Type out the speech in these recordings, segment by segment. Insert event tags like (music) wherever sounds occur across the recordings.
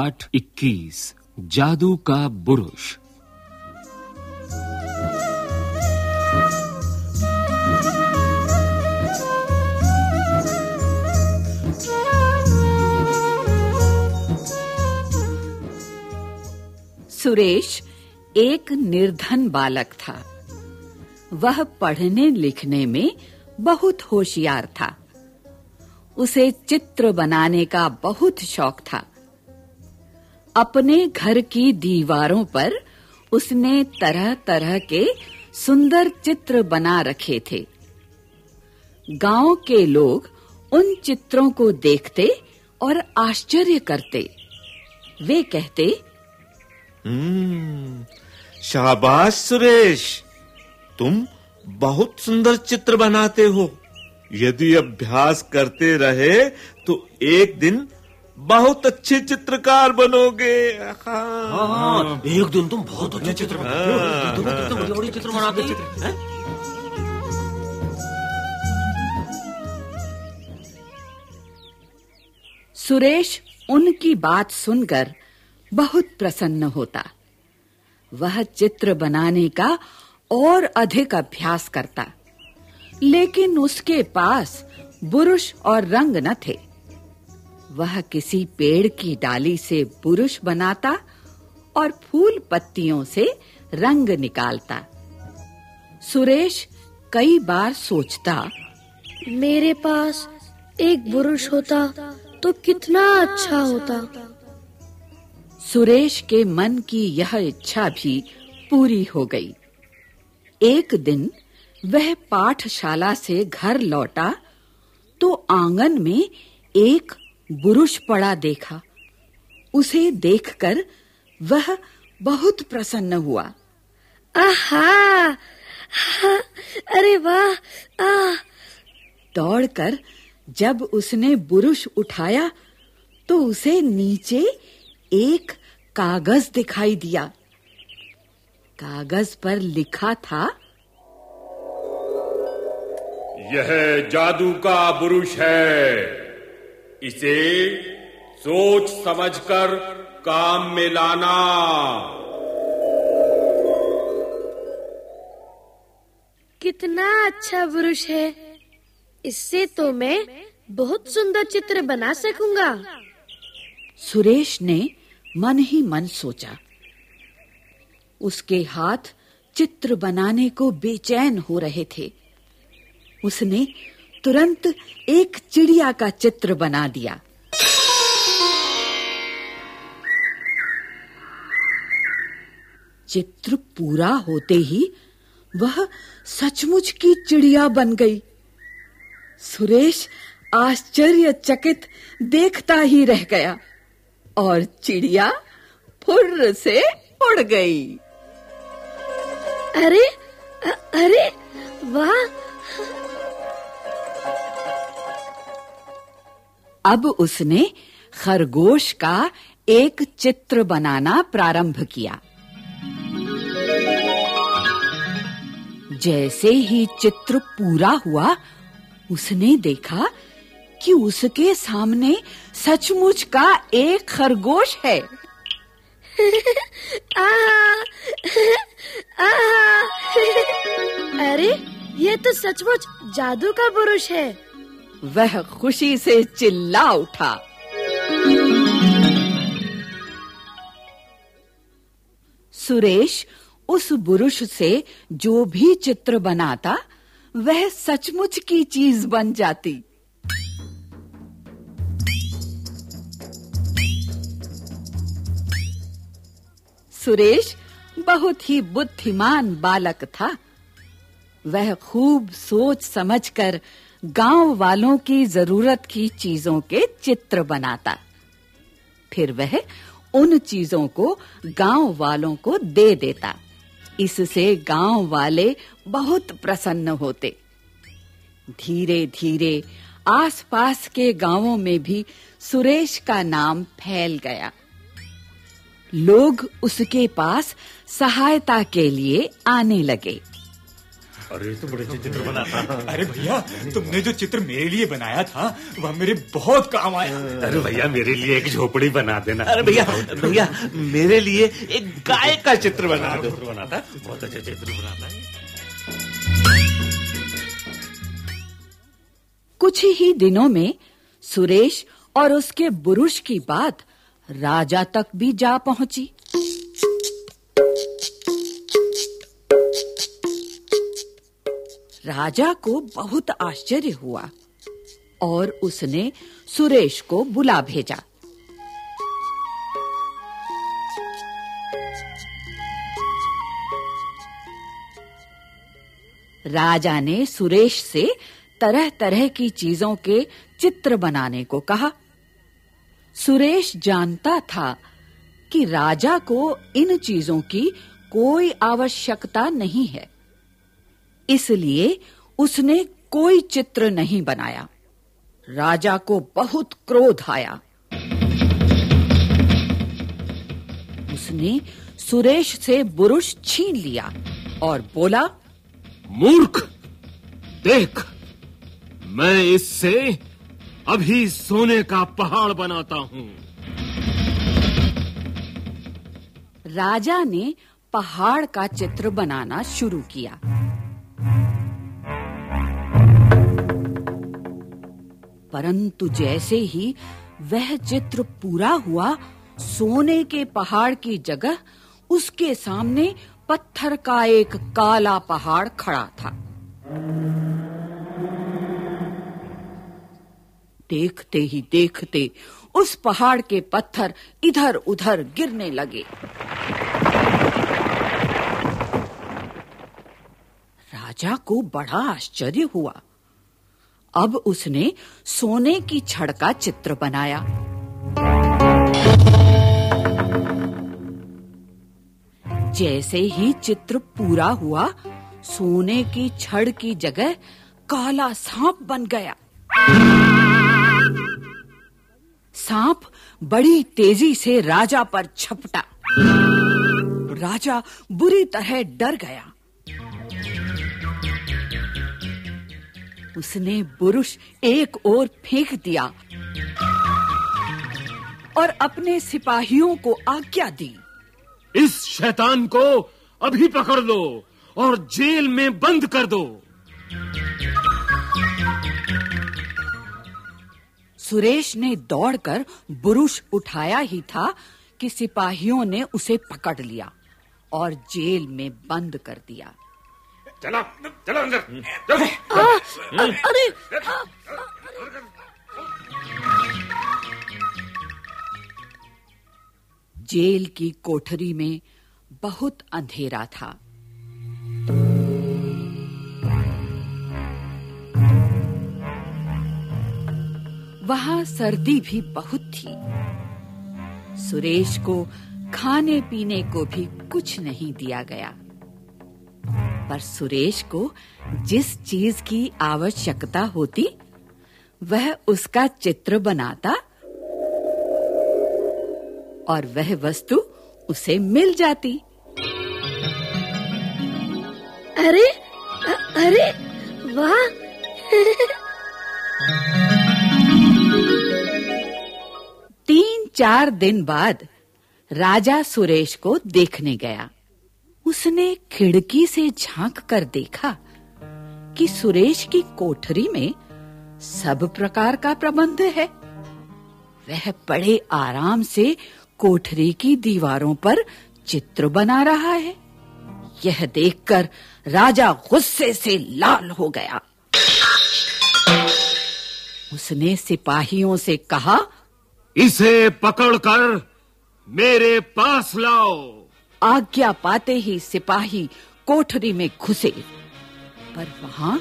पाठ 21 जादू का बुरुष सुरेश एक निर्धन बालक था। वह पढ़ने लिखने में बहुत होशियार था। उसे चित्र बनाने का बहुत शौक था। अपने घर की दीवारों पर उसने तरह-तरह के सुंदर चित्र बना रखे थे। गाँव के लोग उन चित्रों को देखते और आश्चर्य करते। वे कहते हम्म शाबाश सुरेश! तुम बहुत सुंदर चित्र बनाते हो। यदि अभ्यास करते रहे तो एक दिन बहुत अच्छे चित्रकार बनोगे। हाँ। हाँ, एक दिन तुम बहुत अच्छे चित्र बनाते हो। बड़े चित्र बनाते हो? सुरेश उनकी बात सुनकर बहुत प्रसन्न होता। वह चित्र बनाने का और अधिक अभ्यास करता। लेकिन उसके पास बुरुश और रंग न थे। वह किसी पेड़ की डाली से बुरुश बनाता और फूल पत्तियों से रंग निकालता। सुरेश कई बार सोचता मेरे पास एक बुरुश होता तो कितना अच्छा होता। सुरेश के मन की यह इच्छा भी पूरी हो गई। एक दिन वह पाठशाला से घर लौटा तो आँगन में एक बुरुश पड़ा देखा। उसे देखकर वह बहुत प्रसन्न हुआ। आहा! अरे वाह! आ! दौड़कर जब उसने बुरुश उठाया तो उसे नीचे एक कागज़ दिखाई दिया। कागज़ पर लिखा था, यह जादू का बुरुष है। इसे सोच समझकर काम में लाना। कितना अच्छा बुरुश है। इससे तो मैं बहुत सुंदर चित्र बना सकूँगा। सुरेश ने मन ही मन सोचा। उसके हाथ चित्र बनाने को बेचैन हो रहे थे। उसने तुरंत एक चिड़िया का चित्र बना दिया। चित्र पूरा होते ही वह सचमुच की चिड़िया बन गई। सुरेश आश्चर्यचकित देखता ही रह गया और चिड़िया फुर्र से उड़ गई। अरे अरे, वाह अब उसने खरगोश का एक चित्र बनाना प्रारंभ किया। जैसे ही चित्र पूरा हुआ, उसने देखा कि उसके सामने सचमुच का एक खरगोश है। (laughs) आहा! (laughs) आहा! (laughs) अरे, ये तो सचमुच जादू का पुरुष है। वह खुशी से चिल्ला उठा। सुरेश उस बुरुश से जो भी चित्र बनाता, वह सचमुच की चीज़ बन जाती। सुरेश बहुत ही बुद्धिमान बालक था। वह खूब सोच समझकर गाँव वालों की ज़रूरत की चीज़ों के चित्र बनाता। फिर वह उन चीज़ों को गाँव वालों को दे देता। इससे गाँव वाले बहुत प्रसन्न होते। धीरे-धीरे आसपास के गाँवों में भी सुरेश का नाम फैल गया। लोग उसके पास सहायता के लिए आने लगे। अरे तो बड़े अच्छे चित्र बनाता (laughs) अरे भैया तुमने जो चित्र मेरे लिए बनाया था वह मेरे बहुत काम आया। अरे भैया मेरे लिए एक झोपड़ी बना देना। अरे भैया भैया मेरे लिए एक गाय का चित्र बना दो। चित्र बनाता बहुत अच्छे चित्र बनाता है कुछ ही दिनों में सुरेश और उसके बुरुष की बात राजा तक भी जा पहुँची। राजा को बहुत आश्चर्य हुआ और उसने सुरेश को बुला भेजा। राजा ने सुरेश से तरह-तरह की चीज़ों के चित्र बनाने को कहा। सुरेश जानता था कि राजा को इन चीज़ों की कोई आवश्यकता नहीं है। इसलिए उसने कोई चित्र नहीं बनाया। राजा को बहुत क्रोध आया। उसने सुरेश से बुरुश छीन लिया और बोला मूर्ख देख मैं इससे अभी सोने का पहाड़ बनाता हूँ। राजा ने पहाड़ का चित्र बनाना शुरू किया। परंतु जैसे ही वह चित्र पूरा हुआ, सोने के पहाड़ की जगह उसके सामने पत्थर का एक काला पहाड़ खड़ा था। देखते ही देखते उस पहाड़ के पत्थर इधर-उधर गिरने लगे। राजा को बड़ा आश्चर्य हुआ। अब उसने सोने की छड़ का चित्र बनाया। जैसे ही चित्र पूरा हुआ, सोने की छड़ की जगह काला सांप बन गया। सांप बड़ी तेज़ी से राजा पर छपटा। राजा बुरी तरह डर गया। उसने बुरुष एक ओर फेंक दिया और अपने सिपाहियों को आज्ञा दी। इस शैतान को अभी पकड़ लो और जेल में बंद कर दो। सुरेश ने दौड़कर बुरुष उठाया ही था कि सिपाहियों ने उसे पकड़ लिया और जेल में बंद कर दिया। चलो चलो अंदर अरे जेल की कोठरी में बहुत अंधेरा था। वहाँ सर्दी भी बहुत थी। सुरेश को खाने पीने को भी कुछ नहीं दिया गया। पर सुरेश को जिस चीज़ की आवश्यकता होती वह उसका चित्र बनाता और वह वस्तु उसे मिल जाती। अरे अ- अरे वाह! तीन चार दिन बाद राजा सुरेश को देखने गया। उसने खिड़की से झाँक कर देखा कि सुरेश की कोठरी में सब प्रकार का प्रबंध है। वह बड़े आराम से कोठरी की दीवारों पर चित्र बना रहा है। यह देखकर राजा गुस्से से लाल हो गया। उसने सिपाहियों से कहा, इसे पकड़कर मेरे पास लाओ। आज्ञा पाते ही सिपाही कोठरी में घुसे। पर वहाँ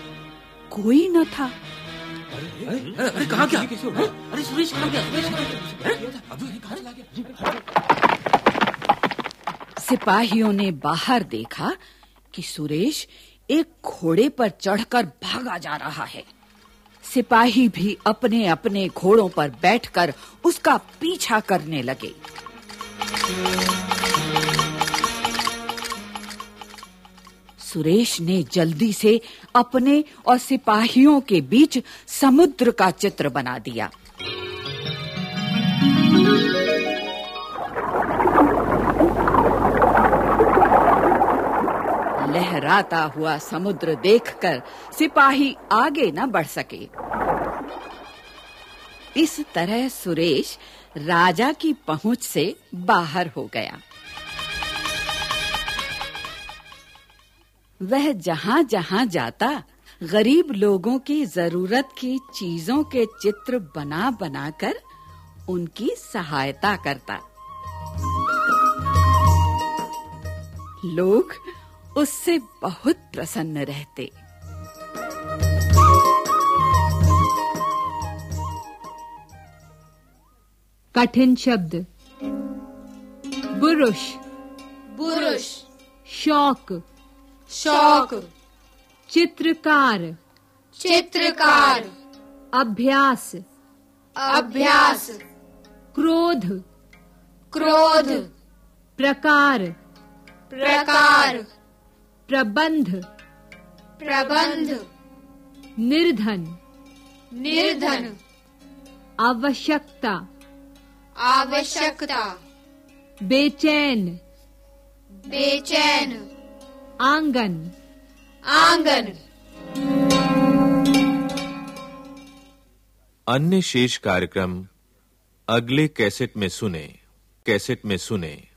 कोई न था। अरे कहाँ गया? अरे सुरेश कहाँ गया? सुरेश कहाँ गया? सिपाहियों ने बाहर देखा कि सुरेश एक घोड़े पर चढ़कर भागा जा रहा है। सिपाही भी अपने अपने घोड़ों पर बैठकर उसका पीछा करने लगे। सुरेश ने जल्दी से अपने और सिपाहियों के बीच समुद्र का चित्र बना दिया। लहराता हुआ समुद्र देखकर सिपाही आगे न बढ़ सके। इस तरह सुरेश राजा की पहुँच से बाहर हो गया। वह जहां-जहां जाता गरीब लोगों की ज़रूरत की चीज़ों के चित्र बना बनाकर उनकी सहायता करता। लोग उससे बहुत प्रसन्न रहते। कठिन शब्द। बुरुष पुरुष शौक। शौक। चित्रकार। चित्रकार। अभ्यास। अभ्यास। क्रोध। क्रोध। प्रकार। प्रकार। प्रबंध। प्रबंध। निर्धन। निर्धन। आवश्यकता। आवश्यकता। बेचैन। बेचैन। आँगन। आँगन। अन्य शेष कार्यक्रम अगले कैसेट में सुने कैसेट में सुने।